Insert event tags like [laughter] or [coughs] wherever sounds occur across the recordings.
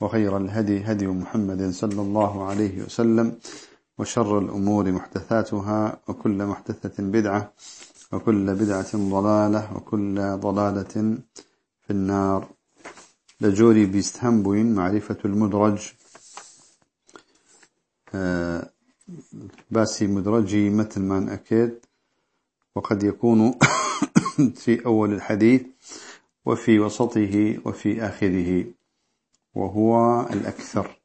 وخير الهدي هدي محمد صلى الله عليه وسلم وشر الأمور محدثاتها وكل محدثة بدعة وكل بدعة ضلالة وكل ضلالة في النار. لجوري بيستهمبوين معرفة المدرج باسي مدرجي مثل ما نأكد وقد يكون [coughs] في أول الحديث وفي وسطه وفي آخره. وهو الأكثر.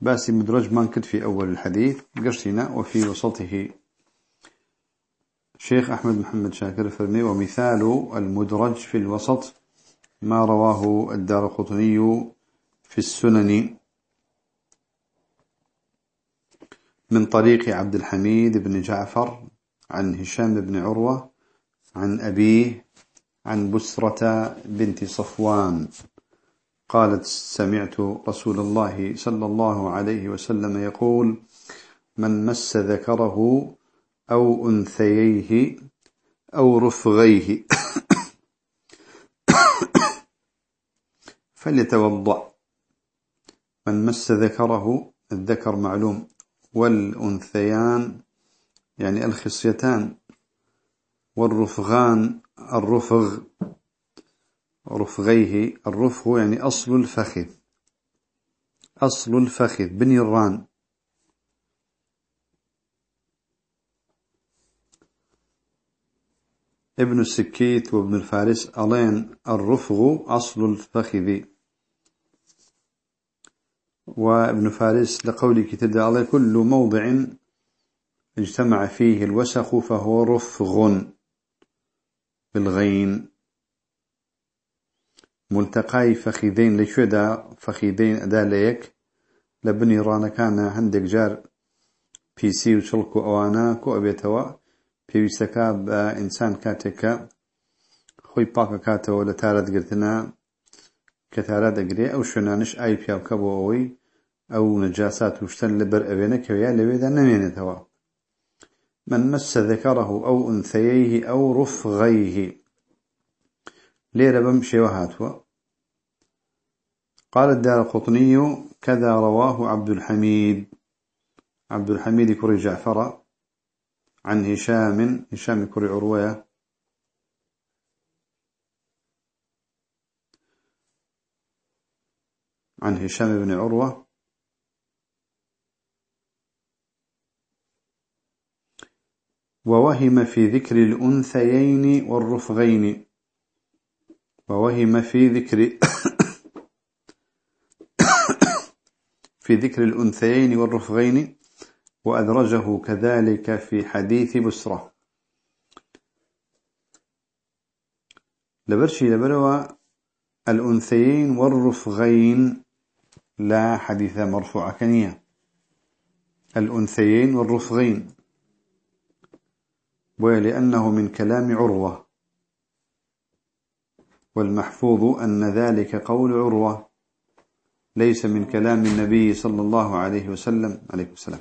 باسي مدرج ما كنت في أول الحديث قرشنا وفي وسطه. شيخ أحمد محمد شاكر فرمي ومثال المدرج في الوسط ما رواه الدار قطني في السنن. من طريق عبد الحميد بن جعفر عن هشام بن عروة عن أبيه عن بسرة بنت صفوان. قالت سمعت رسول الله صلى الله عليه وسلم يقول من مس ذكره أو أنثييه أو رفغيه [coughs] فليتوضأ. من مس ذكره الذكر معلوم والأنثيان يعني الخصيتان والرفغان الرفغ. رفغيه الرفغ يعني أصل الفخذ. أصل الفخذ بني الران ابن السكيت وابن الفارس ألين الرفغ أصل الفخذ. وابن فارس لقولك تدى عليه كل موضع اجتمع فيه الوسخ فهو رفغ بالغين. ملتقاي فخيدين لشودا فخيدين أدا ليك. لبني رانا كان عندك جار بيسي وشلكو أوانا كو أبيتوا. پێویستەکە بە ئینسان کاتێکە خۆی پاکە کاتەوە لە تارەتگرتنە کە تارە دەگرێت ئەو شوێنانش ئای پیاوکە بۆ ئەوەی ئەو نەجاسات وشتن ئەوێنە کەویا لەوێدا نەمێنێتەوە من مس ذكره أو أنثيه أو رفغيه. ليرة بمشي وهاتوا قال الدار القطني كذا رواه عبد الحميد. عبد الحميد كري جعفر عن هشام هشام كري عروية عن هشام بن عروة. ووهم في ذكر الأنثيين والرفغين. ووهم في ذكر [coughs] في ذكر الأنثيين والرفغين وأدرجه كذلك في حديث بسرة لبرشي لبروا الأنثيين والرفغين لا حديث مرفوع كنية. الأنثيين والرفغين. ولأنه من كلام عروة. والمحفوظ أن ذلك قول عروة ليس من كلام النبي صلى الله عليه وسلم. عليه السلام.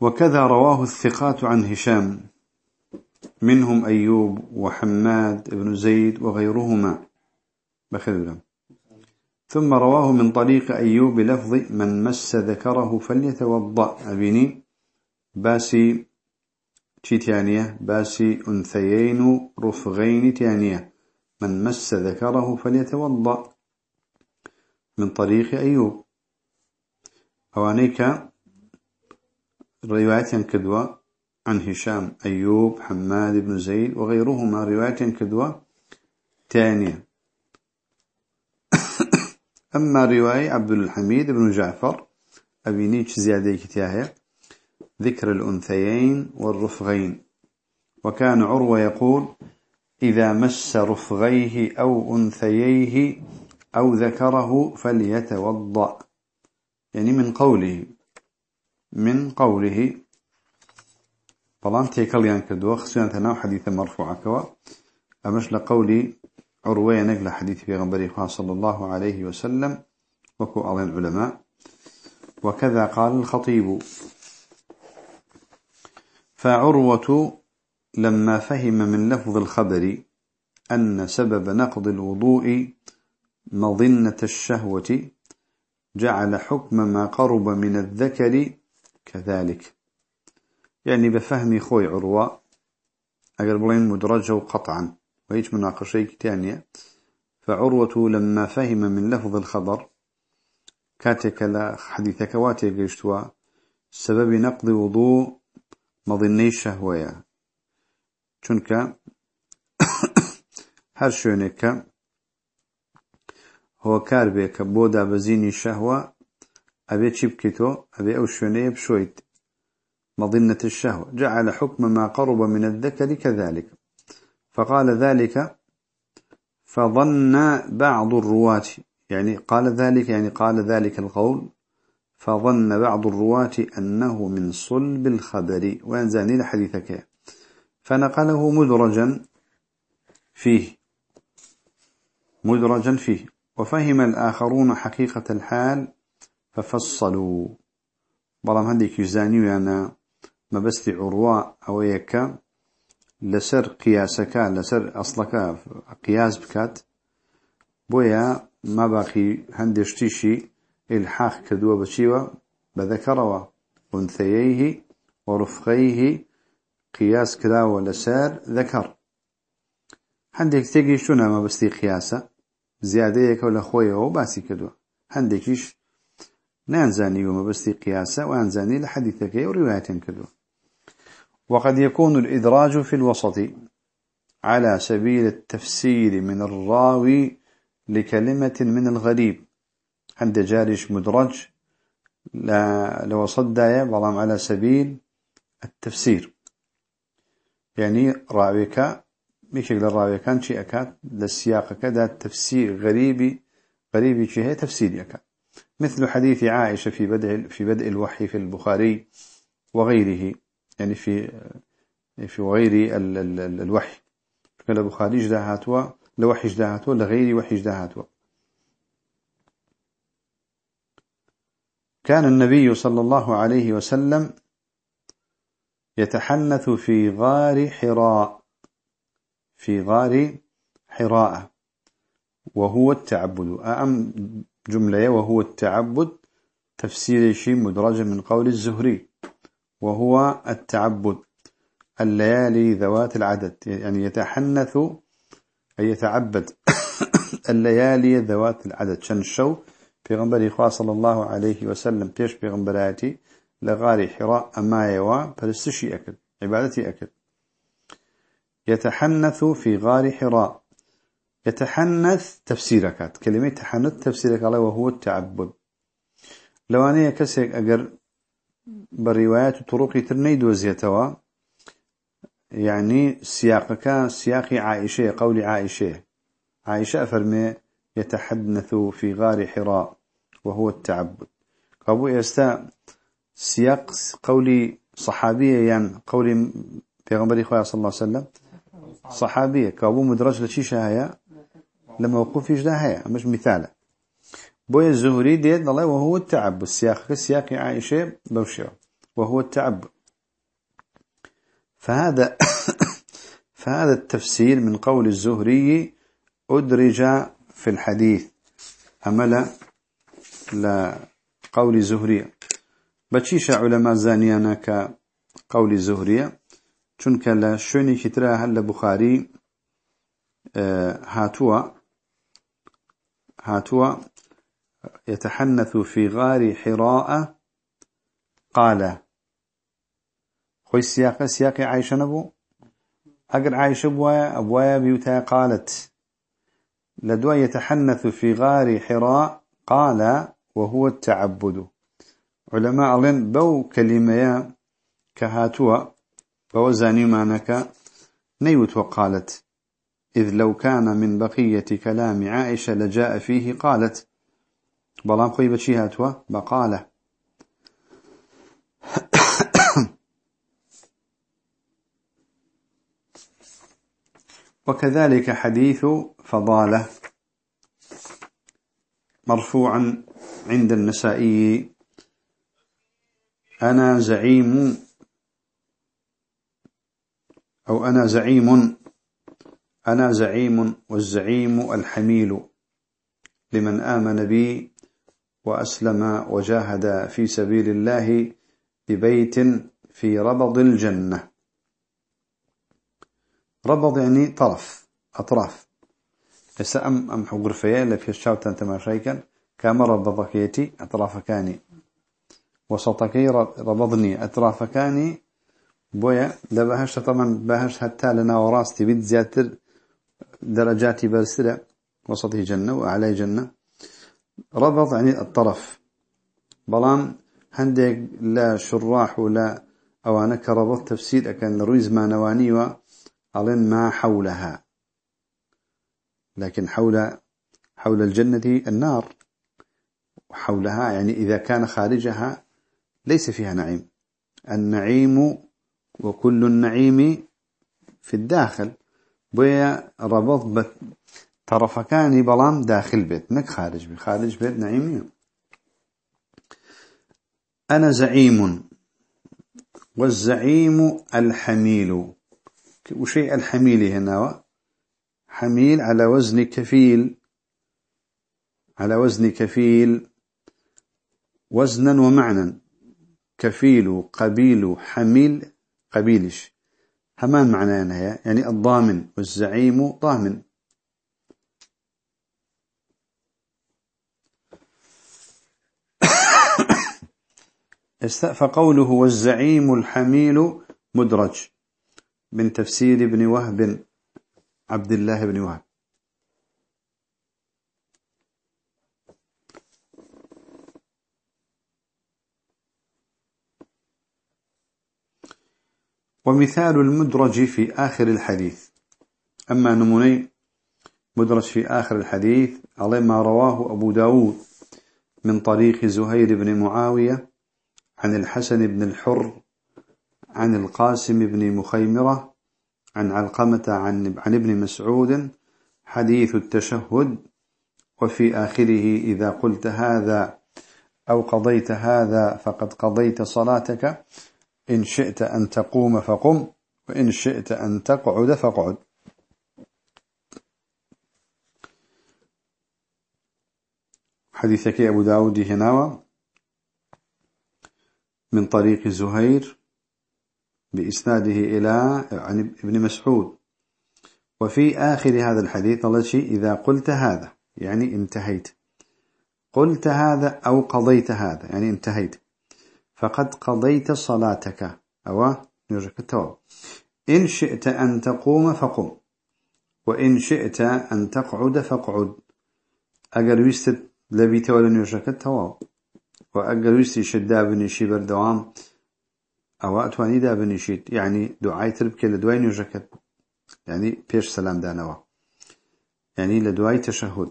وكذا رواه الثقات عن هشام. منهم أيوب وحماد بن زيد وغيرهما. بخير ثم رواه من طريق أيوب بلفظ من مس ذكره فليتوضأ. أبيني. باسي. تي تانية باسي أنثيين رفغين تانية من مس ذكره فليتوضأ من طريق أيوب أوانيك روايات كدوة عن هشام أيوب حماد بن زيد وغيرهما روايات كدوة تانية [coughs] أما رواية عبد الحميد بن جعفر أبي نيش زيادة كتاهية ذكر الأنثيين والرفغين. وكان عروة يقول إذا مس رفغيه أو أنثييه أو ذكره فليتوضأ. يعني من قوله من قوله. طالما تيكل يعني كدوا خصوصا تناو حديث مرفوع كوا. أمش لقولي عروية نقل حديث في غنبري صلى الله عليه وسلم. وكو أعلن العلماء. وكذا قال الخطيب. فعروة لما فهم من لفظ الخبر أن سبب نقض الوضوء مظنة الشهوة جعل حكم ما قرب من الذكر كذلك. يعني بفهم خوي عروة أقل بلين مدرجة قطعا وهيش مناقشة تانية. فعروة لما فهم من لفظ الخبر كاتك لا حديثك واتي قيشتوا سبب نقض وضوء مظني الشهوة چونك [coughs] هر شونك هو كاربيك بودا بزيني الشهوة أبي تشبكتو أبي أو شونية بشويت مظنة الشهوة. جعل حكم ما قرب من الذكر كذلك. فقال ذلك فظن بعض الرواة. يعني قال ذلك يعني قال ذلك القول. فظن بعض الرواة أنه من صلب الخبر. وينزاني لحديثك فنقله مدرجا فيه. مدرجا فيه. وفهم الآخرون حقيقة الحال ففصلوا. بلام هنديك يزانيو يعني ما بس عروة أو يكا لسر قياسك لسر أصلك قياس بكات. بويا ما باقي هندشتيشي. الحاق كدوا بشيوة بذكروا أنثييه ورفقيه قياس كراوة لسار ذكر. هندك تيجي شونا ما بستي قياسة؟ زيادة يك ولا خويه وباسي كدوا هندكيش نانزاني وما بستي قياسة وانزاني لحديثك وروايات كدوا وقد يكون الإدراج في الوسط على سبيل التفسير من الراوي لكلمة من الغريب. عند جارش مدرج لا لو صدى بلام على سبيل التفسير. يعني راويك ميشك للراوي كان شيء أكاد للسياق كذا تفسير غريبي غريبي شيء تفسير أكاد مثل حديث عائشة في بدء في بدء الوحي في البخاري وغيره يعني في في غير ال ال ال الوحي. قال البخاري جداهاتوا لوحي جداهاتوا لغير وحي جداهاتوا كان النبي صلى الله عليه وسلم يتحنث في غار حراء في غار حراء وهو التعبد. أم جملة وهو التعبد تفسير شيء مدرج من قول الزهري وهو التعبد الليالي ذوات العدد يعني يتحنث أي يتعبد [coughs] الليالي ذوات العدد شن الشو؟ غنبري إخوة صلى الله عليه وسلم تيش في غنبراتي لغاري حراء أما يوا فلستشي أكد عبادتي أكد يتحنث في غار حراء يتحنث تفسيرك كلمة تحنث تفسيرك الله وهو التعبد لو أنا كسيك أجر بالروايات طرق ترنيد وزيتوا يعني سياقك سياق عائشة قول عائشة عائشة فرمي يتحدث في غار حراء وهو التعبد. قابو يستا سياق قولي صحابية يعني قولي في غنبري صلى الله عليه وسلم صحابية. كابو مدرج لشي شاهية لما وقوف يجدها مش مثال بوي الزهري ديت الله وهو التعب السياق السياق عائشة بوشيو وهو التعب فهذا [coughs] فهذا التفسير من قول الزهري أدرج في الحديث. أمل لقول زهري بتشيش علماء زانيانا كقول زهري چونك شوني كترا هل بخاري آه، هاتوا هاتوا يتحنث في غار حراء قال خوي السياق سياق عائشة نبو أقر عائشة بوايا أبوايا بيوتا قالت. لدوا يتحنث في غار حراء قال وهو التعبد. علماء الله بو كلمة كهاتوا فوزاني معنك نيوت وقالت إذ لو كان من بقية كلام عائشة لجاء فيه قالت بلام خوي بشي هاتوا؟ بقالة. [coughs] وكذلك حديث فضالة مرفوعا عند النسائي أنا زعيم أو أنا زعيم. أنا زعيم والزعيم الحميل لمن آمن بي وأسلم وجاهد في سبيل الله ببيت في ربض الجنة. ربض يعني طرف أطراف. هسا أم أم حقرفية اللي في الشاوتان تماشيكا كما ربضكيتي أطراف كاني وسطكي ربضني أطراف كاني بويا لبهش طبعا بهش حتى لنا وراستي بيت زيادة درجاتي برسلة. وسطه جنة وأعلى جنة. ربض يعني الطرف. بلان هندك لا شراح ولا أوانا كربط تفسير أكن ما نواني وألن ما حولها. لكن حول حول الجنة النار. حولها يعني إذا كان خارجها ليس فيها نعيم. النعيم وكل النعيم في الداخل. بويا ربط طرفكاني بلام داخل بيت نك خارج بيت. خارج بيت نعيمي أنا زعيم. والزعيم الحميل. وشيء الحميل هنا حميل على وزن كفيل. على وزن كفيل. وزنا ومعنى. كفيل قبيل حميل قبيلش. همان معناه يعني الضامن والزعيم ضامن. [coughs] فقوله والزعيم الحميل مدرج. من تفسير ابن وهب عبد الله بن وهب. ومثال المدرج في آخر الحديث. أما نموني مدرج في آخر الحديث على ما رواه أبو داود من طريق زهير بن معاوية عن الحسن بن الحر عن القاسم بن مخيمرة عن علقمة عن, عن ابن مسعود حديث التشهد وفي آخره إذا قلت هذا أو قضيت هذا فقد قضيت صلاتك. إن شئت أن تقوم فقم وإن شئت أن تقعد فقعد. حديثك أبو داود هنا من طريق زهير بإسناده إلى عن ابن مسعود. وفي آخر هذا الحديث التي إذا قلت هذا يعني انتهيت. قلت هذا أو قضيت هذا يعني انتهيت. فقد قضيت صلاتك. أو نرجك التواب إن شئت أن تقوم فقم. وإن شئت أن تقعد فاقعد ئەگەر ویستت لەبێت وەڵا نوێژەکەت تەواوە وئەگەر ویستیشت دابنیشی بەردەوام. ئەوە ئەتوانی دابنیشیت يعني دعای تر بکەی لەدوای نوێژەکە يعني پێش سەلام دانەوە يعني لەدوای تشهد.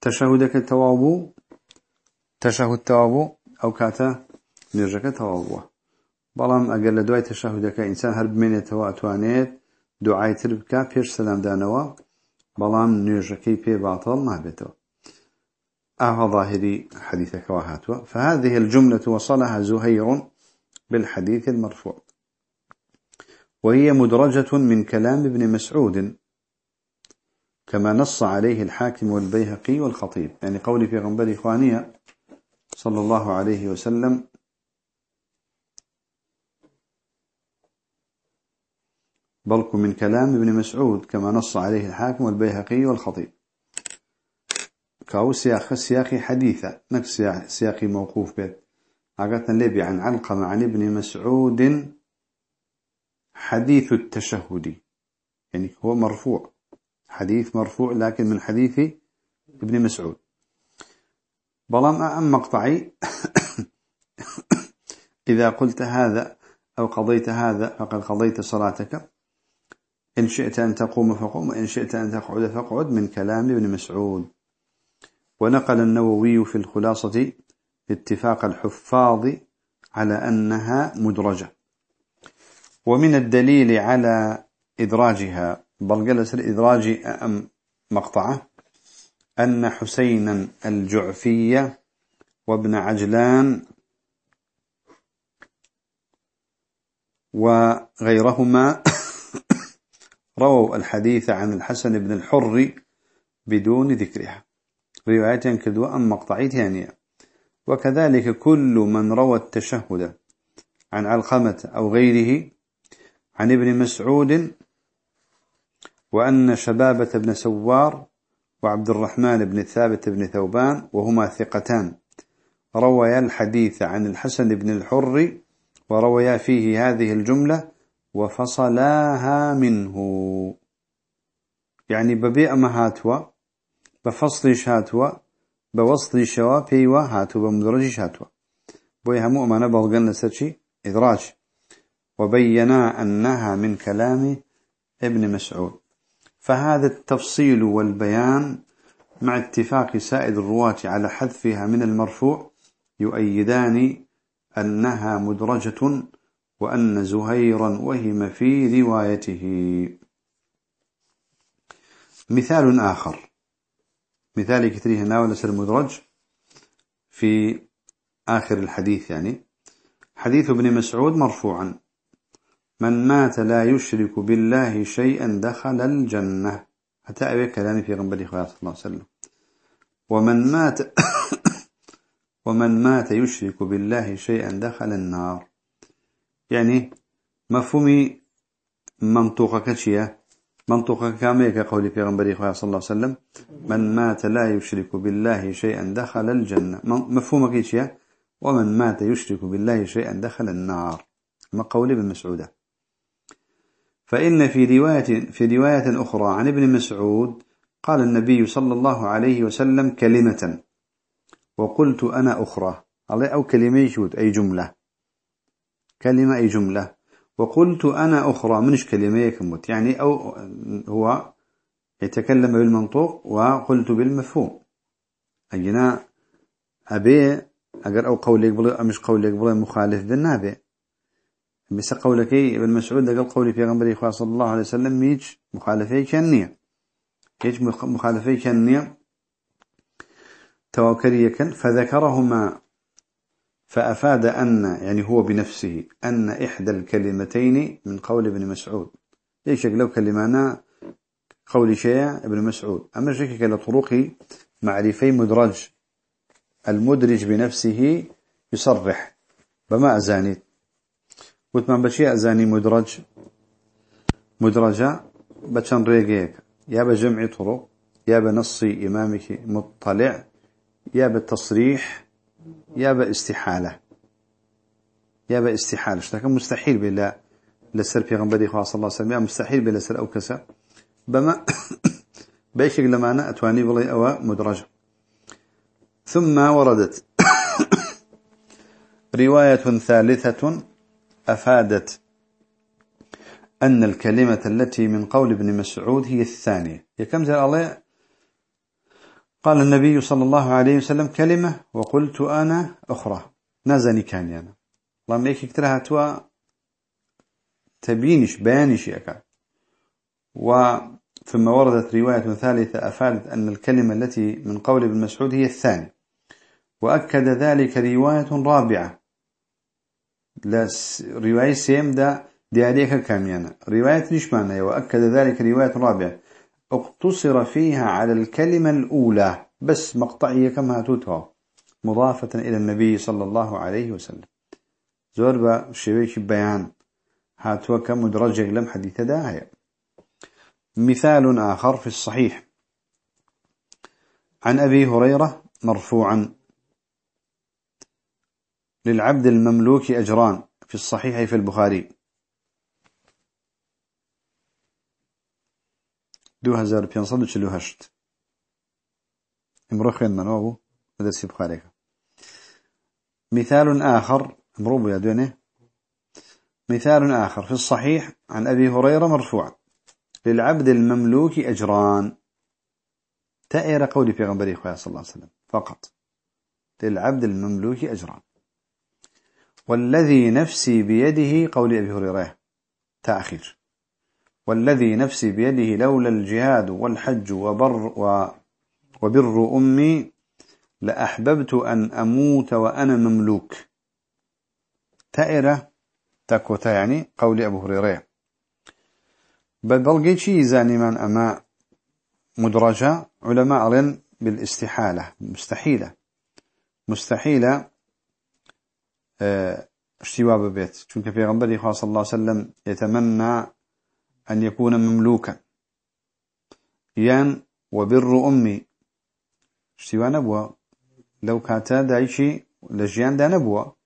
تشهدەکەت تەواو تشهد أو كاتا نرجك توابوه بلام أقل لدواي تشهدك إنسان هرب من تواتوانيت دعاي تربكا بيش سلام دانوا بلام نرجكي بي باطل نابتو أهو ظاهري حديثك وهاتوا فهذه الجملة وصلها زهير بالحديث المرفوع. وهي مدرجة من كلام ابن مسعود كما نص عليه الحاكم والبيهقي والخطيب. يعني قولي في غنبري إخوانية صلى الله عليه وسلم. بلك من كلام ابن مسعود كما نص عليه الحاكم والبيهقي والخطيب. كاو سياق سياقي حديثة نفس سياقي موقوف بيت. عقدنا لبي عن علقم عن ابن مسعود حديث التشهد. يعني هو مرفوع. حديث مرفوع لكن من حديث ابن مسعود. بلام أم مقطعي. إذا قلت هذا أو قضيت هذا فقد قضيت صلاتك. إن شئت أن تقوم فقوم وإن شئت أن تقعد فاقعد من كلام ابن مسعود. ونقل النووي في الخلاصة اتفاق الحفاظ على أنها مدرجة. ومن الدليل على إدراجها بل إدراج أم مقطعة. أن حسينا الجعفية وابن عجلان وغيرهما [coughs] رووا الحديث عن الحسن بن الحر بدون ذكرها. رواية كدوا أم مقطعي ثانية وكذلك كل من روى التشهد عن علقمة أو غيره عن ابن مسعود وأن شبابة بن سوار وعبد الرحمن بن ثابت بن ثوبان وهما ثقتان. رويا الحديث عن الحسن بن الحر ورويا فيه هذه الجملة وفصلاها منه. يعني ببيع ما هاتوا بفصلش هاتوا بوصل شوا بيوا هاتوا بمدرجش هاتوا بويها مؤمنة بلغن لسرشي إدراج. وبينا أنها من كلام ابن مسعود. فهذا التفصيل والبيان مع اتفاق سائد الرواة على حذفها من المرفوع يؤيدان أنها مدرجة وأن زهيرا وهم في روايته. مثال آخر. مثال كثير هنا ولس المدرج في آخر الحديث يعني. حديث ابن مسعود مرفوعا. من مات لا يشرك بالله شيئا دخل الجنة. حتى أبي كلامي في غنبري صلى الله عليه وسلم. ومن مات [coughs] ومن مات يشرك بالله شيئا دخل النار. يعني مفهومي منطوقك شيئا منطوقك كامية كقول في غنبري صلى الله عليه وسلم. من مات لا يشرك بالله شيئا دخل الجنة. مفهومك شيئا ومن مات يشرك بالله شيئا دخل النار. ما قولي بالمسعودة. فإن في رواية, في رواية أخرى عن ابن مسعود قال النبي صلى الله عليه وسلم كلمة وقلت أنا أخرى. الله أو كلمة يشود أي جملة. كلمة أي جملة. وقلت أنا أخرى منش كلمة يكمت يعني أو هو يتكلم بالمنطوق وقلت بالمفهوم. أجنا أبي أجر أو قولك بلا مش قولك بلا مخالف بالنابي بس قولك ابن مسعود قال قولي في غنبري صلى الله عليه وسلم ميج مخالفي كنية كيج مخالفي كنية توكريا فذكرهما فأفاد أن يعني هو بنفسه أن إحدى الكلمتين من قول ابن مسعود. ليش لو كلمانا؟ قول شيء ابن مسعود. أما شكك لطرق معرفي مدرج. المدرج بنفسه يصرح. بما أزانيت وتمان بشي أزاني مدرج مدرجة بچن ريقيك يا بجمع طرق يا بنصي إمامك مطلع يا بالتصريح يا باستحالة يا باستحالة اشتاك مستحيل بلا لسر في غنبري خواه صلى الله وسلم مستحيل بلا سر أو كسا بما بيشك لما أنا أتواني بلي أو مدرجة ثم وردت رواية ثالثة أفادت أن الكلمة التي من قول ابن مسعود هي الثانية. هي كم زال الله؟ قال النبي صلى الله عليه وسلم كلمة وقلت أنا أخرى. نازني كان يعني الله ميك اكترها توا تبينش بيانش يكا ثم وردت رواية ثالثة أفادت أن الكلمة التي من قول ابن مسعود هي الثانية. وأكد ذلك رواية رابعة. رواية سيم دا دياريك كاميانا. رواية معنى وأكد ذلك رواية رابعة اقتصر فيها على الكلمة الأولى. بس مقطعية كما هاتوتها مضافة إلى النبي صلى الله عليه وسلم. زوربا شويش بيان. هاتوا كمدرجة لم حديث داهية مثال آخر في الصحيح. عن أبي هريرة مرفوعا. للعبد المملوك أجران في الصحيح في البخاري. دوو هەزار و پێنسەد و چل و هەشت. ئەمڕۆ خوێندمانەوە بۆ دەرسی بخاريەکە مثال آخر ئەمڕۆ یا دوێنێ مثال آخر في الصحيح عن أبي هريرة مرفوع للعبد المملوك أجران. تا ئێرە قەولی پێغەمبەری صلى الله عليه وسلم. فقط. للعبد المملوك أجران. والذي نفسي بيده قول أبي هريرة تأخير. والذي نفسي بيده لولا الجهاد والحج وبر و وبر أمي لأحببت أن أموت وأنا مملوك. تائرة تكوتا يعني قول أبو هريرة. بل شي زاني من أما مدرجة علماء بالإستحالة مستحيلة. مستحيلة آه اشتواب بيت چونك في غنبري صلى الله وسلم يتمنى أن يكون مملوكا. يان وبر أمي. اشتوا نبوة لو كاتا دايشي لجيان دا نبوة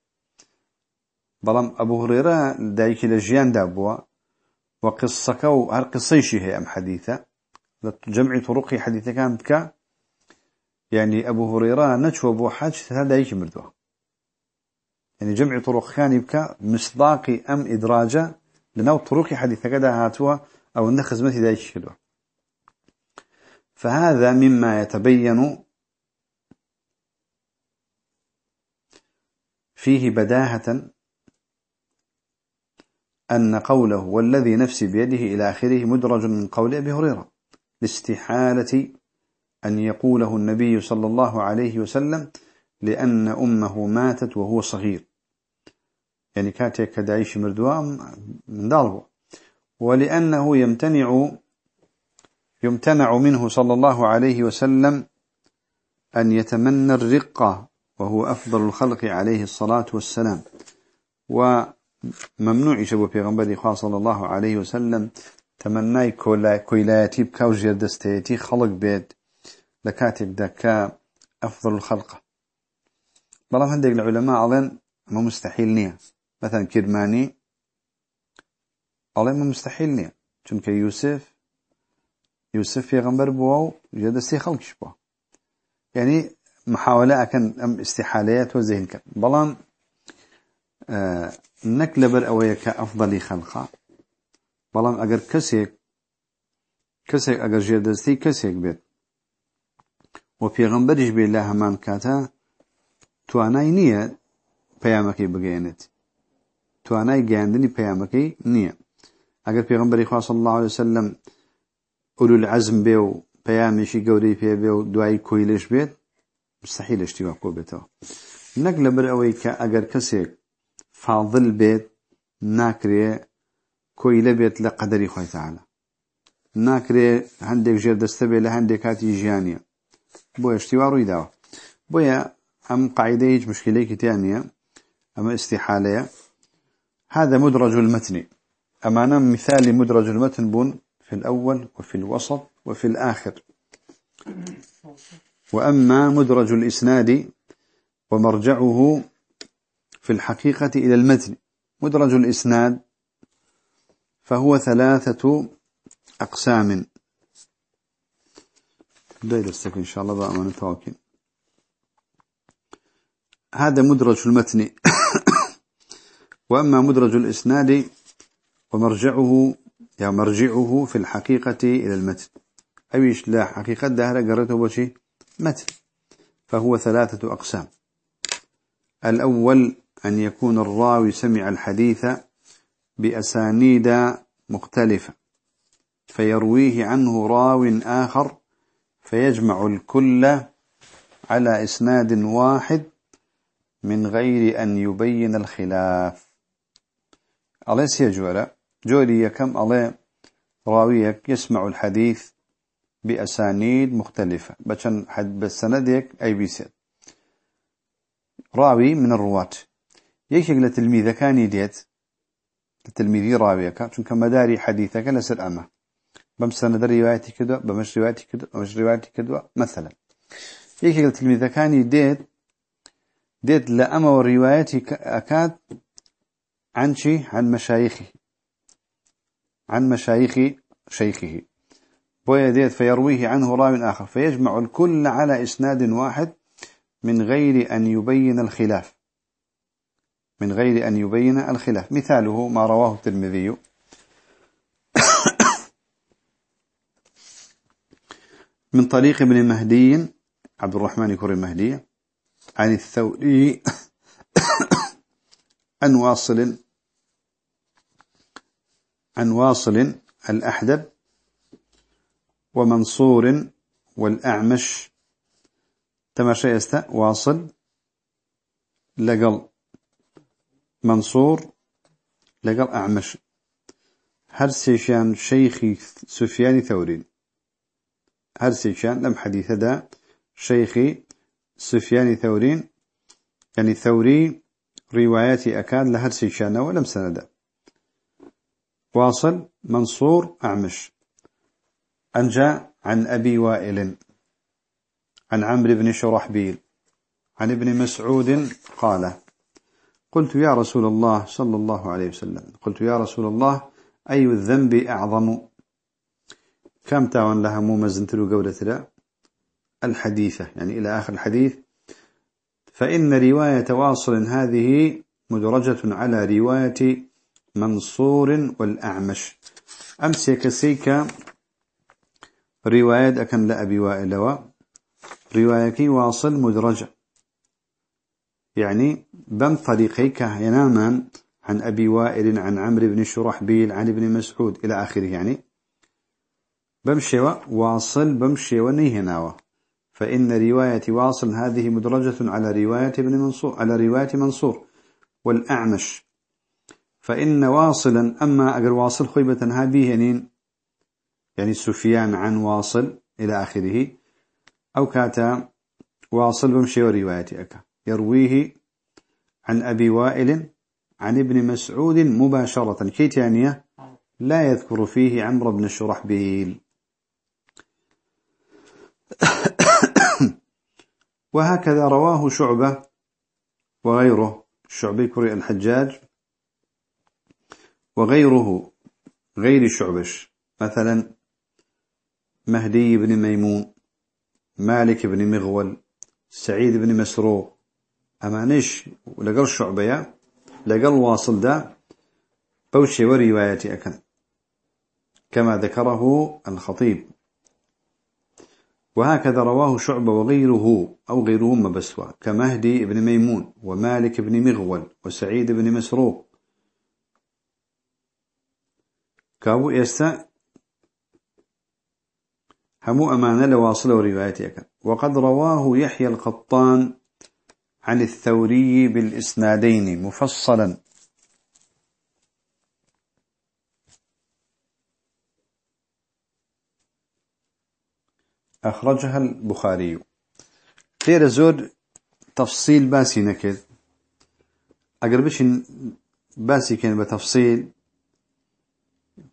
بلام أبو هريرة دايشي لجيان دا بوا وقصكو هل قصيشي هي أم حديثة جمع طرق حديثة كانت ك يعني أبو هريرة نشوى بو حاج هذا دايشي مردوه يعني جمع طرق كان يبكى مصداقي أم إدراجة لنو طرق حديثة كده هاتوا أو النخز مثل دايشي كده. فهذا مما يتبين فيه بداهة أن قوله والذي نفسي بيده إلى آخره مدرج من قول أبي هريرة لاستحالة أن يقوله النبي صلى الله عليه وسلم لأن أمه ماتت وهو صغير. يعني كاتي كدعيش مردوام من ضربه ولأنه يمتنع يمتنع منه صلى الله عليه وسلم أن يتمنى الرقة وهو أفضل الخلق عليه الصلاة والسلام. وممنوع شبه پیغمبر خواه صلى الله عليه وسلم تمناي كويلاتي بكاو جردستيتي خلق بيت لكاتب دكا أفضل الخلق. بەڵام هەندێک لە علماء ئەڵێن ئەمە مستحيل نییە. مثلا كرماني ئەڵێ ئەمە مستحيل نییە. چونکە يوسف يوسف پێغەمبەر بووە و ژێردەستی خەڵکیش بووە يعني محاولة ئەکەن ئەم ئیستیحالەیەت وازح ئەکەن بەڵام آه نكلبر أويا کە أفضل خلقە. بەڵام ئەگەر کەسێک کەسێک ئەگەر ژێردەستی کەسێک بێت و پێغەمبەریش بالله هەمان کاتا توانای نییە پەیامەکەی بگەێنێت توانای گەاندنی پەیامەکەی نییە. ئەگەر پێغمبەری خوا صلی الله عليه وسلم أولو العزم بێ و پەیامێکی گەورەی پێ بێ و دوای کۆیلش بێت مستحیل اشتوا کۆ بێتەوە. نەک لەبەر ئەوەی کە ئەگەر کەسێک فاضل بێت ناکرێ کۆیلە بێت لە قەدەری خۆی تعالی ناکرێ هەندێک ژێر دەستە بێت لە هەندێک کاتی ژیانیە. بۆ اشتوا ڕووی داوە بۆیە أم قاعدة هيج مشكلة كتانية أما استحالة هذا مدرج المتن. أمانا مثال مدرج المتن بون في الأول وفي الوسط وفي الآخر. وأما مدرج الإسناد ومرجعه في الحقيقة إلى المتن. مدرج الإسناد فهو ثلاثة أقسام. السكن إن شاء الله بقى ما نتواكل هذا مدرج المتن. وأما مدرج الإسناد ومرجعه يا مرجعه في الحقيقة إلى المتن. أيش لا حقيقة دهرة قرأته بشي متن. فهو ثلاثة أقسام. الأول أن يكون الراوي سمع الحديث بأسانيد مختلفة فيرويه عنه راو آخر فيجمع الكل على إسناد واحد من غير أن يبين الخلاف. الله سيجورة جوري كم الله راويك يسمع الحديث بأسانيد مختلفة. بشن حد بسندك أي بيسد راوي من الرواة يشيك لتلميذ كان يديت. لتلميذي راويك شنك مداري حديثك لسر أما. بمسند روايتي كده بمش روايتي كده بمش روايتي كده مثلا. يشيك لتلميذ كان يديت. ديت لأما وروايتي أكاد عن شي؟ عن مشايخه عن مشايخ شيخه. ويديت فيرويه عنه راو آخر. فيجمع الكل على إسناد واحد من غير أن يبين الخلاف. من غير أن يبين الخلاف. مثاله ما رواه الترمذي. [coughs] من طريق ابن مهدي عبد الرحمن كري المهدي عن الثوري [coughs] عن واصل عن واصل الأحدب ومنصور والأعمش. تماشى يستا واصل لقل منصور لقل أعمش. هر سيشان شيخي سفيان ثوري. هر سيشان لم حديث دا شيخي سفيان ثورين يعني ثوري رواياتي أكاد لهر سيشان ولم سندا واصل منصور أعمش. أنجا عن أبي وائل عن عمرو بن شرحبيل عن ابن مسعود قال قلت يا رسول الله صلى الله عليه وسلم قلت يا رسول الله أي الذنب أعظم؟ كم تاون لها مو مزنتلو قولة الحديثة يعني إلى آخر الحديث فإن رواية واصل هذه مدرجة على رواية منصور والأعمش. أمسك سيك رواية أكن لأبي وائل رواية واصل مدرجة يعني بم طريقيك يناما عن أبي وائل عن عمرو بن شرحبيل عن ابن مسعود إلى آخره. يعني بمشي واصل بمشي ونيهناوه فإن رواية واصل هذه مدرجة على رواية ابن منصور على رواية منصور والأعمش. فإن واصلا أما أجر واصل خيبة هذه يعني يعني سفيان عن واصل إلى آخره أو كاتا واصل بمشي ورواية أكا يرويه عن أبي وائل عن ابن مسعود مباشرة. كيتانية لا يذكر فيه عمرو بن الشرحبيل وهكذا رواه شعبة وغيره الشعبي كري الحجاج. وغيره غير شعبش. مثلا مهدي بن ميمون مالك بن مغول سعيد بن مسروق. أمانش لقل شعبية لقل واصل دا بوشي وروايتي أكن. كما ذكره الخطيب. وهكذا رواه شعبة وغيره أو غيرهما بسوا كمهدي بن ميمون ومالك بن مغول وسعيد بن مسروق. كابو يستا همو أمانة لواصل وروايتك. وقد رواه يحيى القطان عن الثوري بالإسنادين مفصلا. أخرجها البخاري. غير زود تفصيل باسي نكد. أقربش باسي كان بتفصيل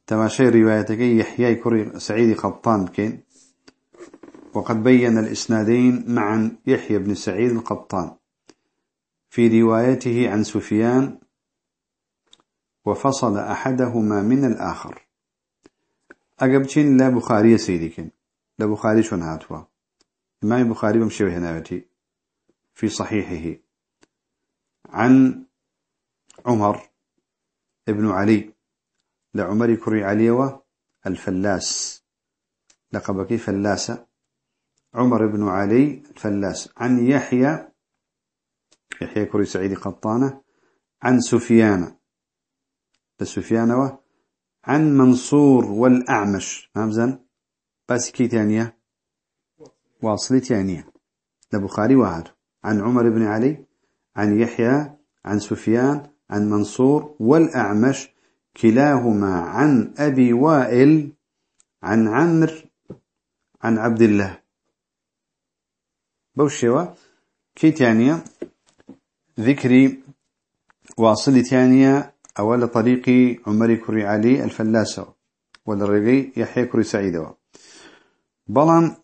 تماشي روايتك. يحيى كري سعيد قطان كين. وقد بين الإسنادين معا يحيى بن سعيد القطان في روايته عن سفيان وفصل أحدهما من الآخر. أقبتين لا بخاري سيدكين لا بخاري شون هاتوا إمام بخاري بمشي هناوتي في صحيحه. عن عمر ابن علي لعمر كري علي الفلاس. لقبك فلاسة عمر بن علي الفلاس. عن يحيى يحيى كري سعيد قطانة. عن سفيان. لسفيان عن منصور والأعمش. همزا بس كي ثانية واصلي ثانية لبخاري واحد عن عمر بن علي عن يحيى عن سفيان عن منصور والأعمش. كلاهما عن أبي وائل عن عمر عن عبد الله. بوشيوة كي ثانية ذكري واصل ثانية أول طريق عمر كري علي الفلاسة والرقي يحيى كري سعيدة. بلان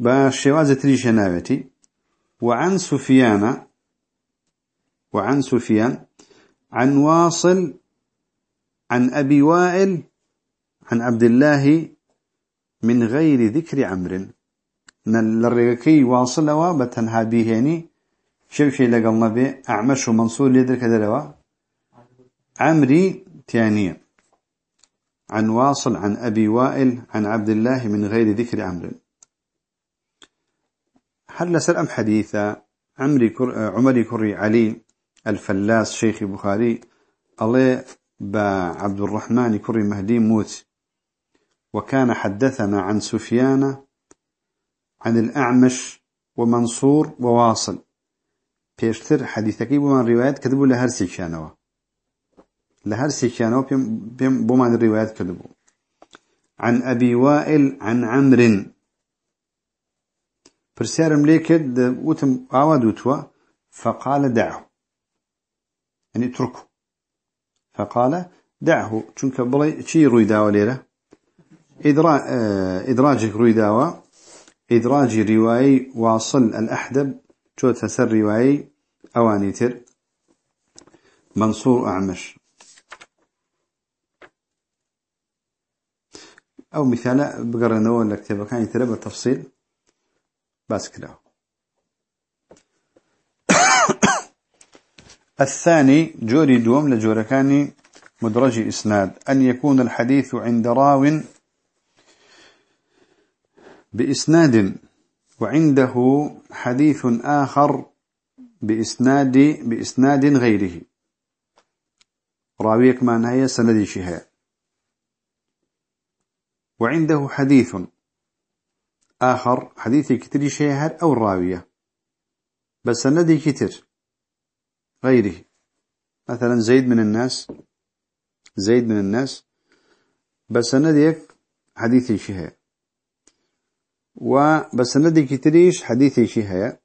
بشواز تريش ناوتي وعن سفيان وعن سفيان عن واصل عن أبي وائل عن عبد الله من غير ذكر عمر للرقي واصل وبتنها بهني شو شيء لقلنا به أعمش ومنصور ليدر كذا عمري تانية عن واصل عن أبي وائل عن عبد الله من غير ذكر عمر هل أم حديثة؟ عمري كر... عمري كري علي الفلاس شيخ بخاري. الله بعبد الرحمن كري مهدي موت. وكان حدثنا عن سفيان عن الأعمش ومنصور وواصل. بيشتر حديثك بمان روايات كذبوا لهر سيكشانوا لهر سيكشانوا بمان الروايات كذبوا عن أبي وائل عن عمر برسارم ليكد وتم آوادوتوا فقال دعه. يعني اتركه. فقال دعه چونك بلي چي روي داوا ليره إدرا آه إدراجك روي داوا إدراج رواي واصل الأحدب شو تسر رواي أوانيتر منصور أعمش. أو مثال بقرنا ولا كتابة كان يتربى التفصيل بس كده الثاني جوري دوم لجوركاني مدرج إسناد. أن يكون الحديث عند راو بإسناد وعنده حديث آخر بإسناد بإسناد غيره. راويك ما هي سندي شهاء. وعنده حديث آخر حديث كتير شهر أو الراوية بس سندي كتير غيره. مثلا زيد من الناس زيد من الناس بس سنديك حديث وبس ندي كتريش حديثي شي هيا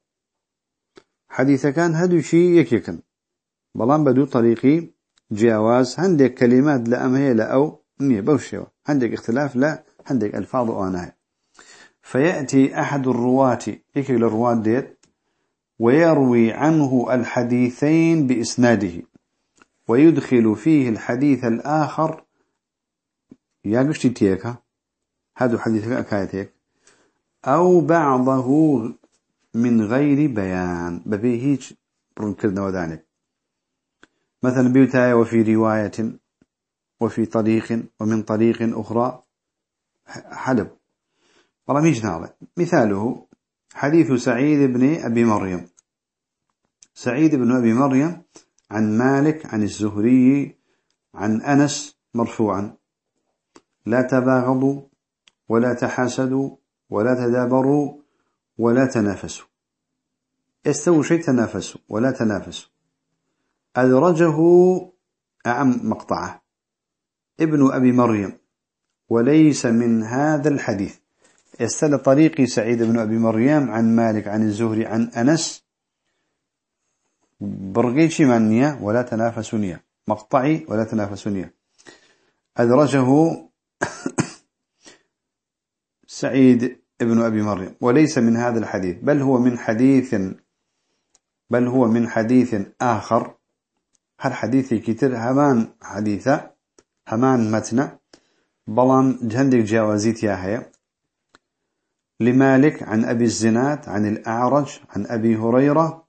حديث كان هدو شي يكيكن. بلان بدو طريقي جواز عندك كلمات لا أم لا أو نية بوشيوة عندك اختلاف لا عندك ألفاظ وأنها فيأتي أحد الرواة يكي الرواة ديت. ويروي عنه الحديثين بإسناده. ويدخل فيه الحديث الآخر. يا قشتي تيكا هذا حديثك أكايتك أو بعضه من غير بيان. ببي هيج برنكرنا وذلك مثلا بيوتايا وفي رواية وفي طريق ومن طريق أخرى. حلب. رميج ناظر مثاله حديث سعيد بن أبي مريم. سعيد بن أبي مريم عن مالك عن الزهري عن أنس مرفوعا. لا تباغضوا ولا تحاسدوا ولا تدابروا ولا تنافسوا. استووا شيء تنافسوا ولا تنافسوا. أدرجه أعم مقطعة. ابن أبي مريم. وليس من هذا الحديث. استل طريقي سعيد بن أبي مريم عن مالك عن الزهري عن أنس. برغيش منية ولا تنافسنية مقطعي؟ ولا تنافسنية أدرجه [coughs] سعيد ابن أبي مريم. وليس من هذا الحديث. بل هو من حديث بل هو من حديث آخر. هل حديثي كتير؟ همان حديثة. همان متن. بلان جهندك جاوزيت يا هيا. لمالك عن أبي الزنات عن الأعرج عن أبي هريرة.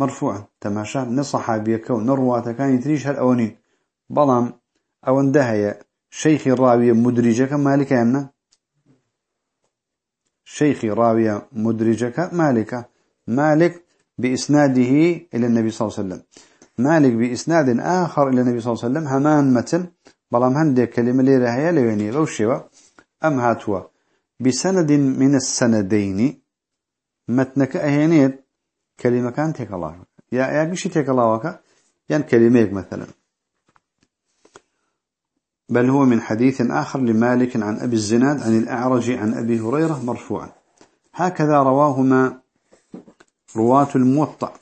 مرفوعا تماشى نصحابي كون نرواتا كان يتريش هالأونين بلان أو اندهي شيخ الراوية مدرجة كمالك أنه شيخ راوية مدرجك مالك. مالك بإسناده إلى النبي صلى الله عليه وسلم. مالك بإسناد آخر إلى النبي صلى الله عليه وسلم همان متن. بلام هندي كلمة لي هي ليوني روشوا أم هاتوا. بسند من السندين. متنك أهينيت كلمة كان تيك الله يا يا قشي وكا يعني كلمة مثلا. بل هو من حديث آخر لمالك عن أبي الزناد عن الأعرج عن أبي هريرة مرفوعا. هكذا رواهما رواة الموطأ.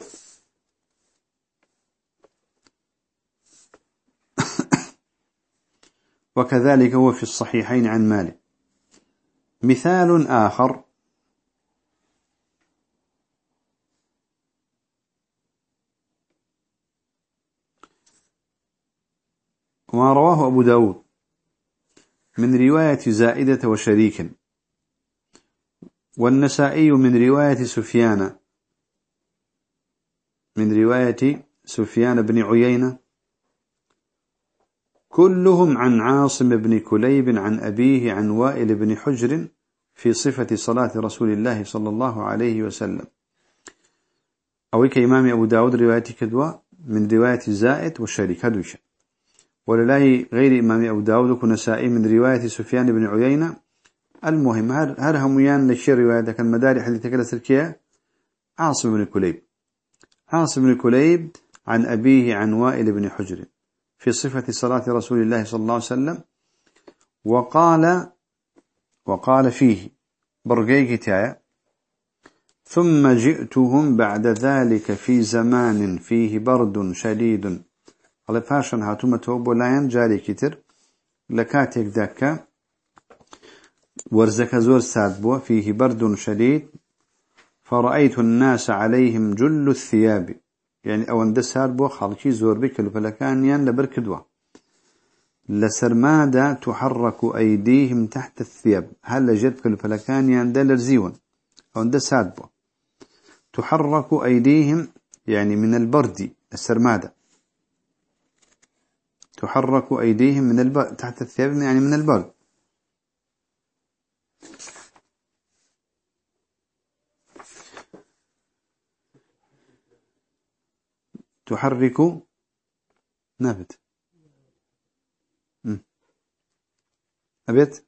[coughs] وكذلك هو في الصحيحين عن مالك. مثال آخر. وما رواه أبو داود من رواية زائدة وشريك. والنسائي من رواية سفيان. من رواية سفيان بن عيينة. كلهم عن عاصم بن كليب عن أبيه عن وائل بن حجر في صفة صلاة رسول الله صلى الله عليه وسلم. أو كإمام أبو داود رواية كدوة من رواية زائد والشريك هدوشة ولله غير إمام أبو داود كنسائي من رواية سفيان بن عيينة. المهم هل هميان للشيء رواية؟ كان مداري كلا سلكية عاصم بن كليب. عاصم بن كليب عن أبيه عن وائل بن حجر. في صفة صلاة رسول الله صلى الله عليه وسلم وقال وقال فيه برقي كتاية ثم جئتهم بعد ذلك في زمان فيه برد شديد. على فاشن هاتوما توب ولاين جاري كتر لكاتك دكا ورزك زور سادبو فيه برد شديد فرأيت الناس عليهم جل الثياب. يعني أو اندسار بو خالكي زور بكل فلكانيان لبركدوا لسرمادا تحرك ايديهم تحت الثياب هل لجد كل فلكانيان دلر زيون أو اندسار بو تحرك ايديهم يعني من البرد السرمادا تحرك ايديهم من البرد تحت الثياب يعني من البرد. تحرك نابت. أبيت؟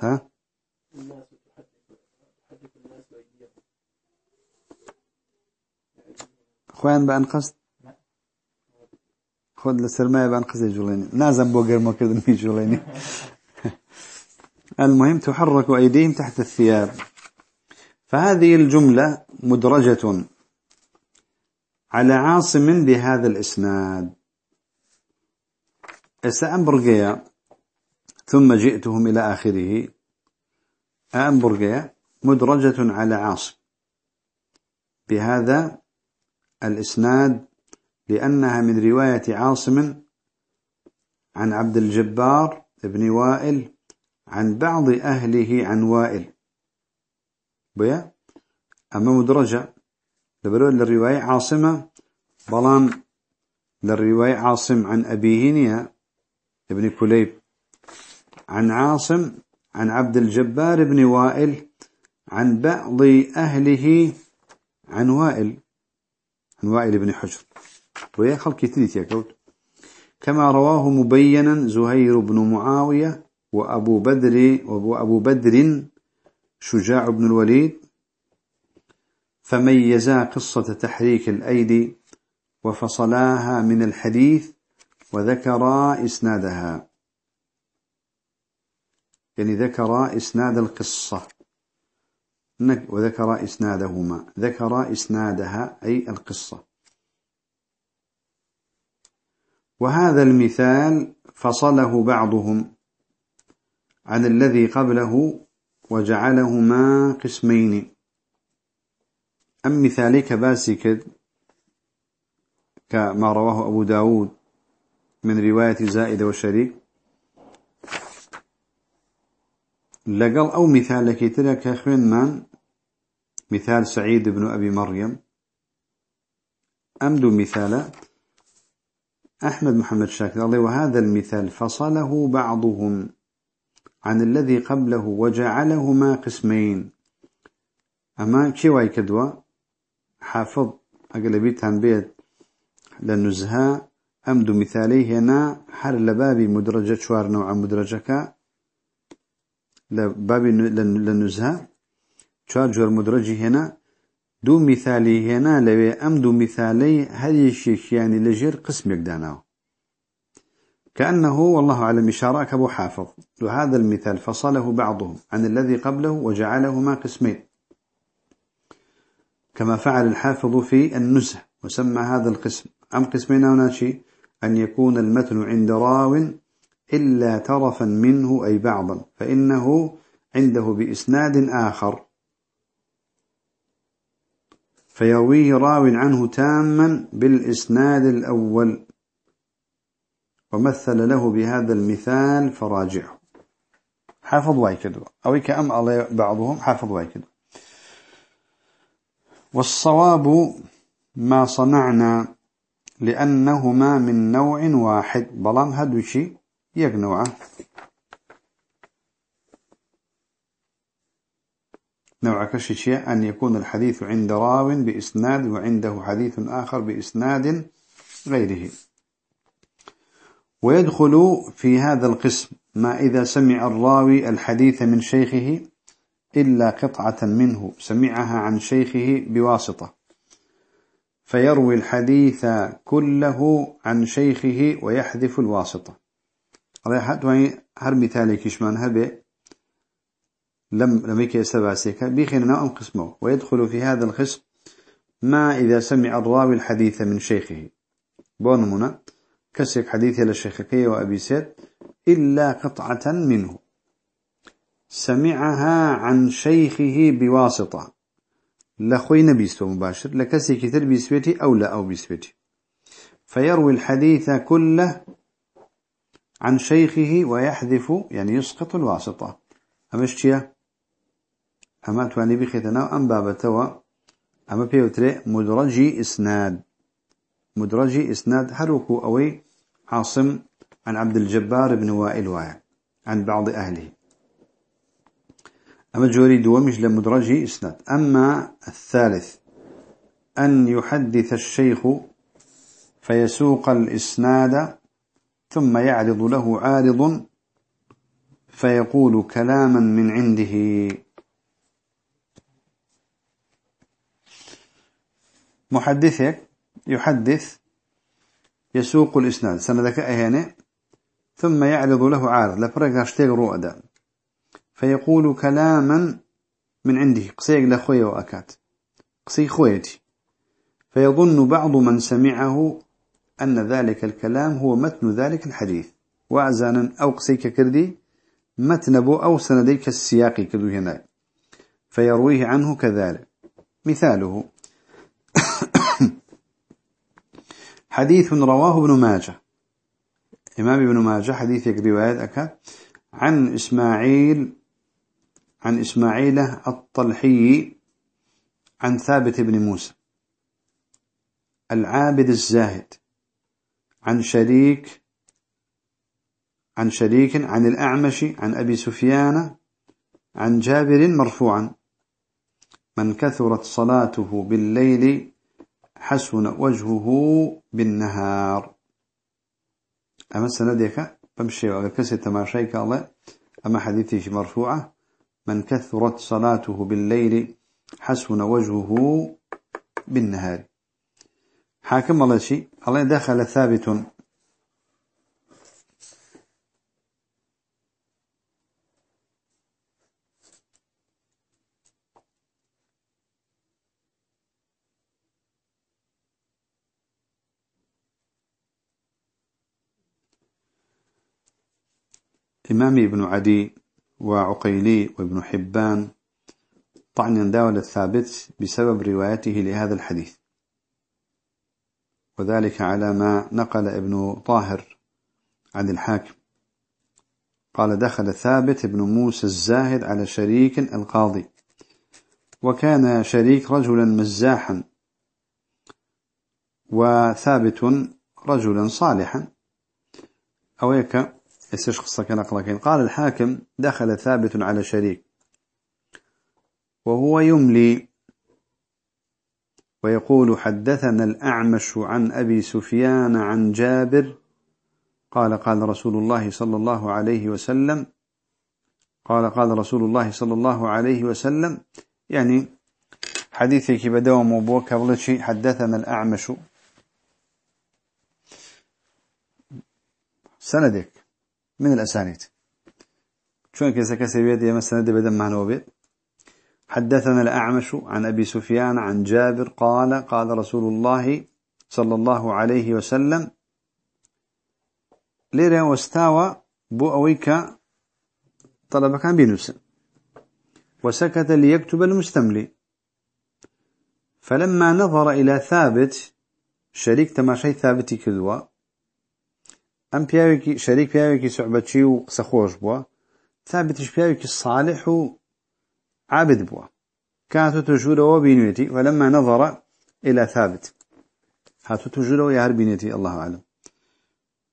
ها؟ خوان بأن قصد؟ خود لسرماية بأن قصد جوليني. نازم بوغر ما كردن في جوليني. [laughs] المهم تحرك أيديهم تحت الثياب. فهذه الجملة مدرجة. على عاصم بهذا الإسناد. سأنبرقيا ثم جئتهم إلى آخره. أنبرقيا مدرجة على عاصم بهذا الإسناد لأنها من رواية عاصم عن عبد الجبار ابن وائل عن بعض أهله عن وائل. بيا أما مدرجة لبرو للرواية عاصمة. بلان للرواية عاصم عن أبيه ابن كليب. عن عاصم عن عبد الجبار بن وائل. عن بعض أهله عن وائل. عن وائل بن حجر. ويا خلق يا كوت كما رواه مبينا زهير بن معاوية وأبو بدر وأبو بدر شجاع بن الوليد. فميزا قصة تحريك الأيدي وفصلاها من الحديث وذكرا إسنادها. يعني ذكر إسناد القصة. وذكر إسنادهما. ذكر إسنادها أي القصة. وهذا المثال فصله بعضهم عن الذي قبله وجعلهما قسمين. أم مثالك باسكد كما رواه أبو داود من رواية زائدة والشريك لقل أو مثالك تلك أخوين من؟ مثال سعيد بن أبي مريم. أمد مثال أحمد محمد شاكر الله وهذا المثال فصله بعضهم عن الذي قبله وجعلهما قسمين. أما كيواي كدوا حافظ أقلبيت عن بيت لنزها أمد مثالي هنا حر لبابي مدرجة شوار نوع مدرجك. لبابي لنزها شوار جور مدرجي هنا. دو مثالي هنا لو أمد مثالي هذه الشيء يعني لجير قسم يقدانه كأنه والله أعلم إشارة أبو حافظ. وهذا المثال فصله بعضهم عن الذي قبله وجعلهما قسمين. كما فعل الحافظ في النزه وسمى هذا القسم. أم قسمين وناشي أن يكون المتن عند راو إلا طرفا منه أي بعضا فإنه عنده بإسناد آخر. فيرويه راو عنه تاما بالإسناد الأول. ومثل له بهذا المثال فراجعه. حافظ وايكدو. أو كأم بعضهم؟ حافظ وايكدو. والصواب ما صنعنا لأنهما من نوع واحد. بلام هدوشي يقنوعة نوع كشيشي أن يكون الحديث عند راو بإسناد وعنده حديث آخر بإسناد غيره. ويدخل في هذا القسم ما إذا سمع الراوي الحديث من شيخه إلا قطعة منه سمعها عن شيخه بواسطة. فيروي الحديث كله عن شيخه ويحذف الواسطة. هر مثالي كشمان هبه. لم لم يكن سبع سيكا بيخنا أم قسمه. ويدخل في هذا القسم ما إذا سمع الراوي الحديث من شيخه. بونمنا كسك حديث للشيخكي وأبي سيد إلا قطعة منه. سمعها عن شيخه بواسطة. لخوي نبيستو مباشر لكسي كتر بيسويتي أو لا أو بيسويتي. فيروي الحديث كله عن شيخه ويحذف يعني يسقط الواسطة. أمشتيا أما تواني بخيتنا أم بابتوا؟ أما بيوتري مدرجي إسناد. مدرجي إسناد هروكو أوي عاصم عن عبد الجبار بن وائل واعي عن بعض أهله. أما جوري دومش لمدرجي إسناد. أما الثالث أن يحدث الشيخ فيسوق الإسناد ثم يعرض له عارض فيقول كلاما من عنده. محدثك يحدث يسوق الإسناد. سندك أهاني ثم يعرض له عارض. لفرق هاشتاق رؤدا فيقول كلاما من عنده. قصيق لخويا وأكات قصي خويتي. فيظن بعض من سمعه أن ذلك الكلام هو متن ذلك الحديث. وعزانا أو قصيك كردي متنبو أو سنديك السياقي كدو هنا فيرويه عنه كذلك. مثاله. [coughs] حديث رواه ابن ماجه. إمام ابن ماجه حديث رواية أكا عن إسماعيل عن إسماعيل الطلحي عن ثابت بن موسى. العابد الزاهد. عن شريك عن شريك عن الأعمش عن أبي سفيان عن جابر مرفوعا. من كثرت صلاته بالليل حسن وجهه بالنهار. أما السنديك بمشي وكسي تماشيك الله أما حديثي مرفوعة من كثرت صلاته بالليل حسن وجهه بالنهار. حاكم الله شيء الله دخل ثابت. إمام ابن عدي وعقيلي وابن حبان. طعن داول الثابت بسبب روايته لهذا الحديث. وذلك على ما نقل ابن طاهر عن الحاكم. قال دخل ثابت ابن موسى الزاهد على شريك القاضي وكان شريك رجلا مزاحا وثابت رجلا صالحا. أويك إيش قصة كان أقلقين قال الحاكم دخل ثابت على شريك. وهو يملي. ويقول حدثنا الأعمش عن أبي سفيان عن جابر. قال قال رسول الله صلى الله عليه وسلم. قال قال رسول الله صلى الله عليه وسلم. يعني حديثك بدوم وبوك حدثنا الأعمش. سندك. من الأسانيد. شون كيسا كسبيت يا مسند بدن معنى بيت حدثنا الأعمش عن أبي سفيان عن جابر قال قال رسول الله صلى الله عليه وسلم ليرة واستوى بو أويك طلب كان بينوس. وسكت ليكتب المستملي. فلما نظر إلى ثابت شريك تماشي ثابت كذوة أم پیاوێکی شەریک پیاوێکی سعبەتچی و خۆش بووە ثابتش پیاوێکی صالح و عابد بووە كانت تجوره بينيتي ولما نظر إلى ثابت. هاتو تجوره يهر بينيتي الله أعلم.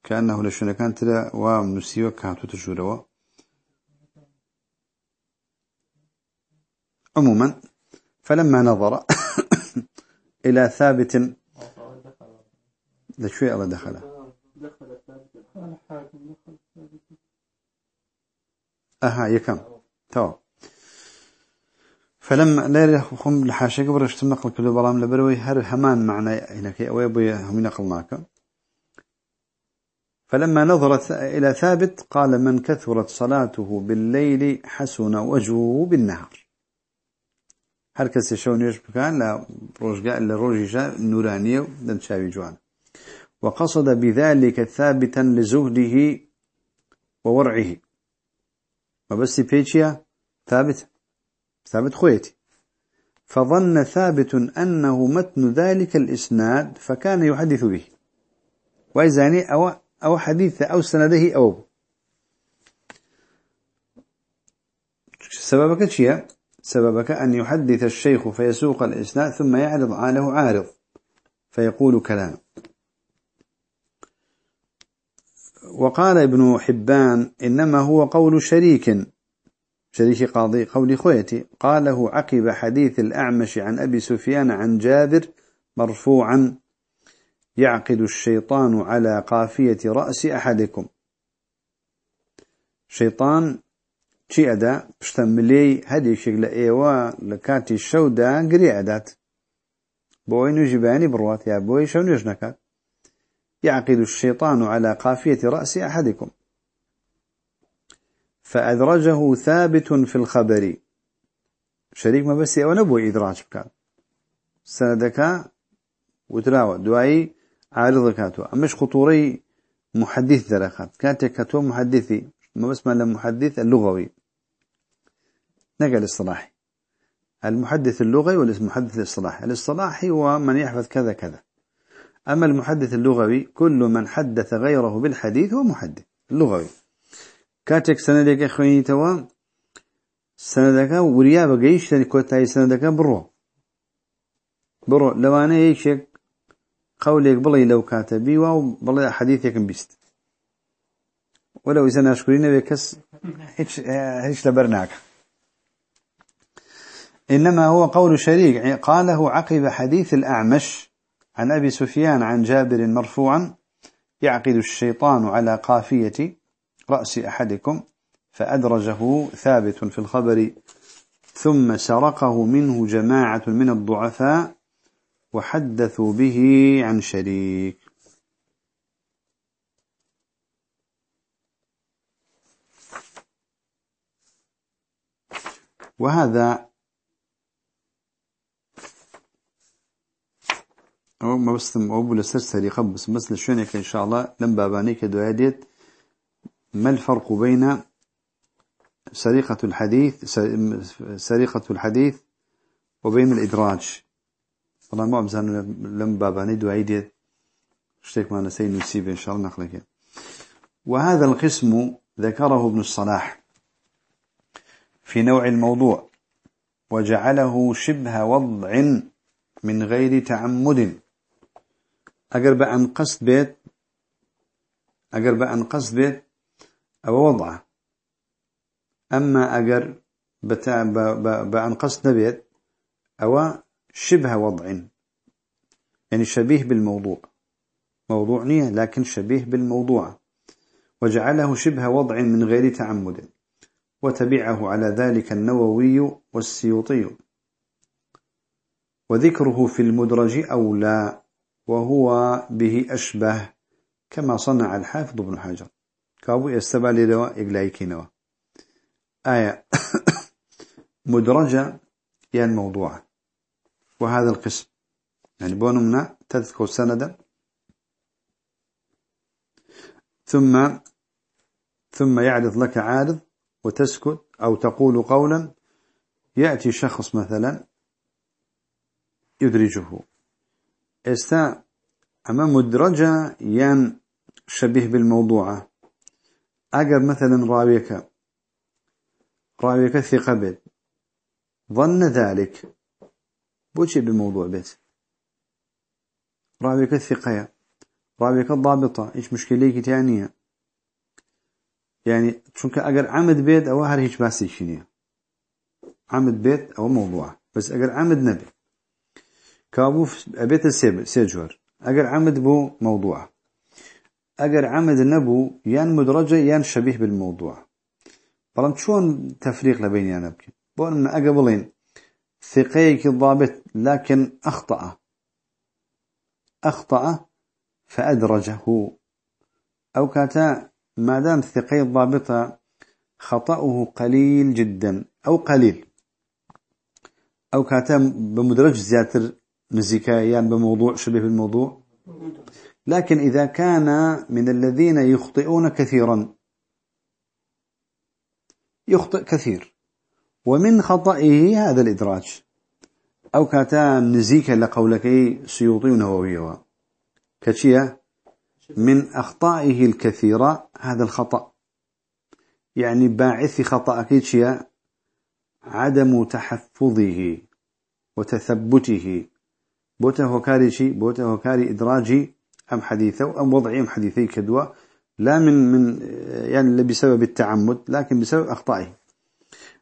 كأنه لشنا كانت لا ومنسيوة كانت تجوره عموما فلما نظر [coughs] إلى ثابت ده شوي الله دخله. أها يكم تو فلما لا يخم لحاشة قبر اشتم نقل كل برام لبروي هر همان معنى هناك أو يبوي هم نقلناك فلما نظرت إلى ثابت قال من كثرت صلاته بالليل حسن وجهه بالنهار هر کسی شو نيش بكان لا روجا لروجا نورانية دم شاوي جوان. وقصد بذلك ثابتا لزهده وورعه. وبس بيتشيا ثابت ثابت خويتي. فظن ثابت أنه متن ذلك الإسناد فكان يحدث به. وإذا أو, أو حديث أو سنده أو. سببك شيء سببك أن يحدث الشيخ فيسوق الإسناد ثم يعرض عنه عارض فيقول كلام. وقال ابن حبان إنما هو قول شريك. شريك قاضي قول خويتي قاله عقب حديث الأعمش عن أبي سفيان عن جابر مرفوعا يعقد الشيطان على قافية رأس أحدكم. شيطان چی ئەدا؟ پشتە ملەی هەدێکێک لە ئێوە لە کاتی شەودا گری ئەدات. بۆی نوێژی بەیانی بڕوات یا بۆی شەو نوێژ نەکات؟ يعقد الشيطان على قافية رأس أحدكم. فأدرجه ثابت في الخبر. شريك ما بس أو نبوي إدراج بكات سندك وتراوى دعائي عارض كاتو أمش خطوري محدث درخات كانت كاتو محدثي. ما بس ما المحدث اللغوي. نقل الاصطلاحي المحدث اللغوي والمحدث الاصطلاحي الاصطلاحي هو من يحفظ كذا كذا. أما المحدث اللغوي كل من حدث غيره بالحديث هو محدث اللغوي. كاتك سندك أخويني توا؟ سندك وريا بقيش كوتاي سندك برو. برو لو أنا يشك قولك بلي لو كاتبي واو بلي حديثك بيست ولو إذا ناشكرين بكس هيش هيش لبرناك. إنما هو قول شريك قاله عقب حديث الأعمش. عن أبي سفيان عن جابر مرفوعا يعقد الشيطان على قافية رأس أحدكم فأدرجه ثابت في الخبر ثم سرقه منه جماعة من الضعفاء وحدثوا به عن شريك. وهذا أو ما بس أو بلا سرسري بس مثل شونك إن شاء الله. لم باباني كدواديت ما الفرق بين سرقة الحديث سرقة الحديث وبين الإدراج؟ والله ما أبزان لم باباني دواديت اشتيك ما نسي نسيب إن شاء الله نخلك وهذا القسم ذكره ابن الصلاح في نوع الموضوع. وجعله شبه وضع من غير تعمد. أقرب أن قصد بيت أقرب أن قصد بيت أو وضعه أما أقر بأن قصد بيت أو شبه وضع. يعني شبيه بالموضوع. موضوع نية لكن شبيه بالموضوع. وجعله شبه وضع من غير تعمد. وتبعه على ذلك النووي والسيوطي. وذكره في المدرج أولى. وهو به أشبه كما صنع الحافظ بن حجر. كابو يستبع لدواء إقلايكينوا آية [coughs] مدرجة يعني موضوع. وهذا القسم. يعني بونمنا تذكر سندا. ثم ثم يعرض لك عارض وتسكت أو تقول قولا يأتي شخص مثلا يدرجه. إستا أما مدرجة ين شبيه بالموضوع أقر مثلا راويك راويك ثقة بيت. ظن ذلك. بوشي بالموضوع بيت. راويك الثقة راويك الضابطة إيش مشكلة تانية؟ يعني چونك اگر عمد بيد أو هر هیچ باسی شنیه عمد بيت أو موضوع. بس أجر عمد نبي. كابو أبيت السيب سيجور أجر عمد بو موضوع أجر عمد نبو يان مدرجة يان شبيه بالموضوع. بلان شون تفريق لبين يا نبكي؟ بقول من أقبلين ثقيك الضابط لكن أخطأ. أخطأ فأدرجه. أو كاتا ما دام ثقي الضابطة خطأه قليل جدا أو قليل. أو كاتا بمدرج زياتر نزيكا يعني بموضوع شبه بالموضوع. لكن إذا كان من الذين يخطئون كثيرا يخطئ كثير. ومن خطئه هذا الإدراج. أو كاتا نزيكا لقولك سيوطي ونووي كتشيا من أخطائه الكثيرة هذا الخطأ. يعني باعث خطأ كتشيا عدم تحفظه وتثبته. بوته هكاري شي بوته هكاري إدراجي أم حديثه أم وضعي أم حديثي كدوا لا من من يعني بسبب التعمد لكن بسبب أخطائه.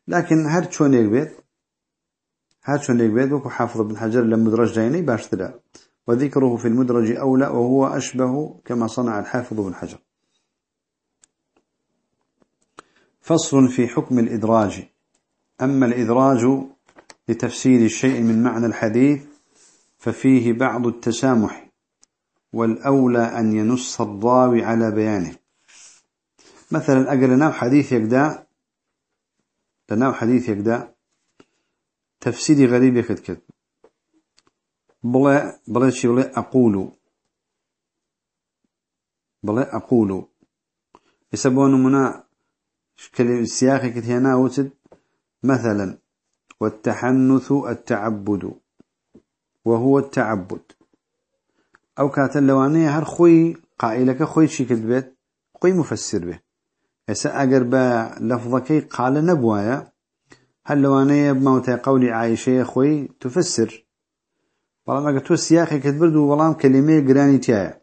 لكن هر شون يقبيت هر شون وكو حافظ ابن حجر لمدرج جايني باشترا وذكره في المدرج أولى وهو أشبه كما صنع الحافظ ابن حجر. فصل في حكم الإدراج. أما الإدراج لتفسير الشيء من معنى الحديث ففيه بعض التسامح والأولى أن ينص الضاوي على بيانه. مثلا أقل لنا حديث يقدا لنا حديث يقدا تفسيري غريب يكد كد. بلا بلا شيء بلا أقول. بلا أقول. يسبون منا كلمة سياقي كتينا وتد مثلا والتحنث التعبد. وهو التعبد. أو كاتل لوانية هر خوي قائلك خوي شي كتبت خوي مفسر به. يسا أقر با لفظك قال نبوايا هل لوانية بموتى قول عائشة خوي تفسر؟ بلام أقر تو سياقي كتبرد وبلام كلمة قراني تيايا.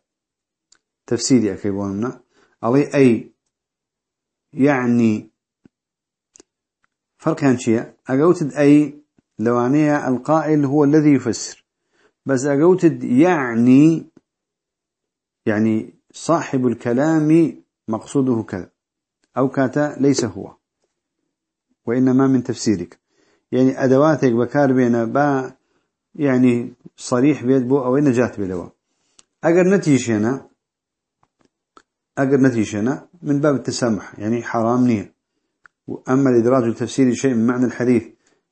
تفسيري أكيبوننا علي أي يعني فرق هنشية أقوتد أي لوانية القائل هو الذي يفسر. بس أقوتد يعني يعني صاحب الكلام مقصوده كذا أو كاتا ليس هو وإنما من تفسيرك. يعني أدواتك بكار بين با يعني صريح بيد بو أو نجاة بلوا أقر نتيجنا أقر نتيجنا من باب التسامح يعني حرام نية. وأما الإدراج لتفسير شيء من معنى الحديث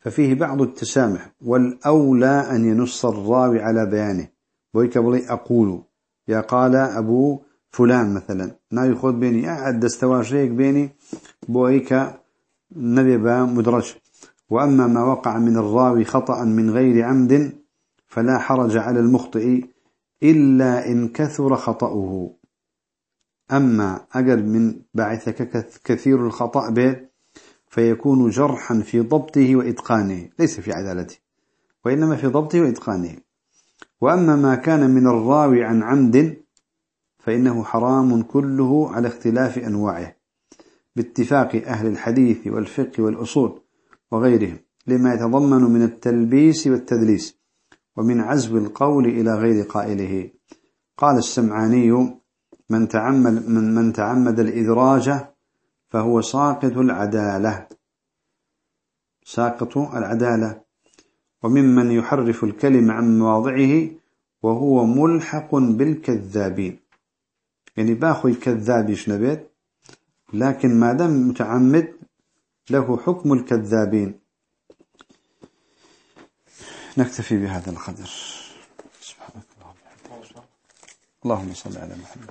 ففيه بعض التسامح والأولى أن ينص الراوي على بيانه. بويك بلي أقول يا قال أبو فلان مثلا. نا يخوض بيني أعد دستواشيك بيني بويك نبي مدرج. وأما ما وقع من الراوي خطأ من غير عمد فلا حرج على المخطئ إلا إن كثر خطأه. أما أقل من بعثك كثير الخطأ به فيكون جرحا في ضبطه وإتقانه ليس في عدالته وإنما في ضبطه وإتقانه. وأما ما كان من الراوي عن عمد فإنه حرام كله على اختلاف أنواعه باتفاق أهل الحديث والفقه والأصول وغيرهم لما يتضمن من التلبيس والتدليس ومن عزب القول إلى غير قائله. قال السمعاني من تعمد, من, من تعمد الإدراج فهو ساقط العدالة. ساقط العدالة. وممن يحرف الكلمة عن مواضعه وهو ملحق بالكذابين. يعني باخو الكذاب يشنبت لكن ما دام متعمد له حكم الكذابين. نكتفي بهذا القدر. سبحانك اللهم اللهم صل على محمد.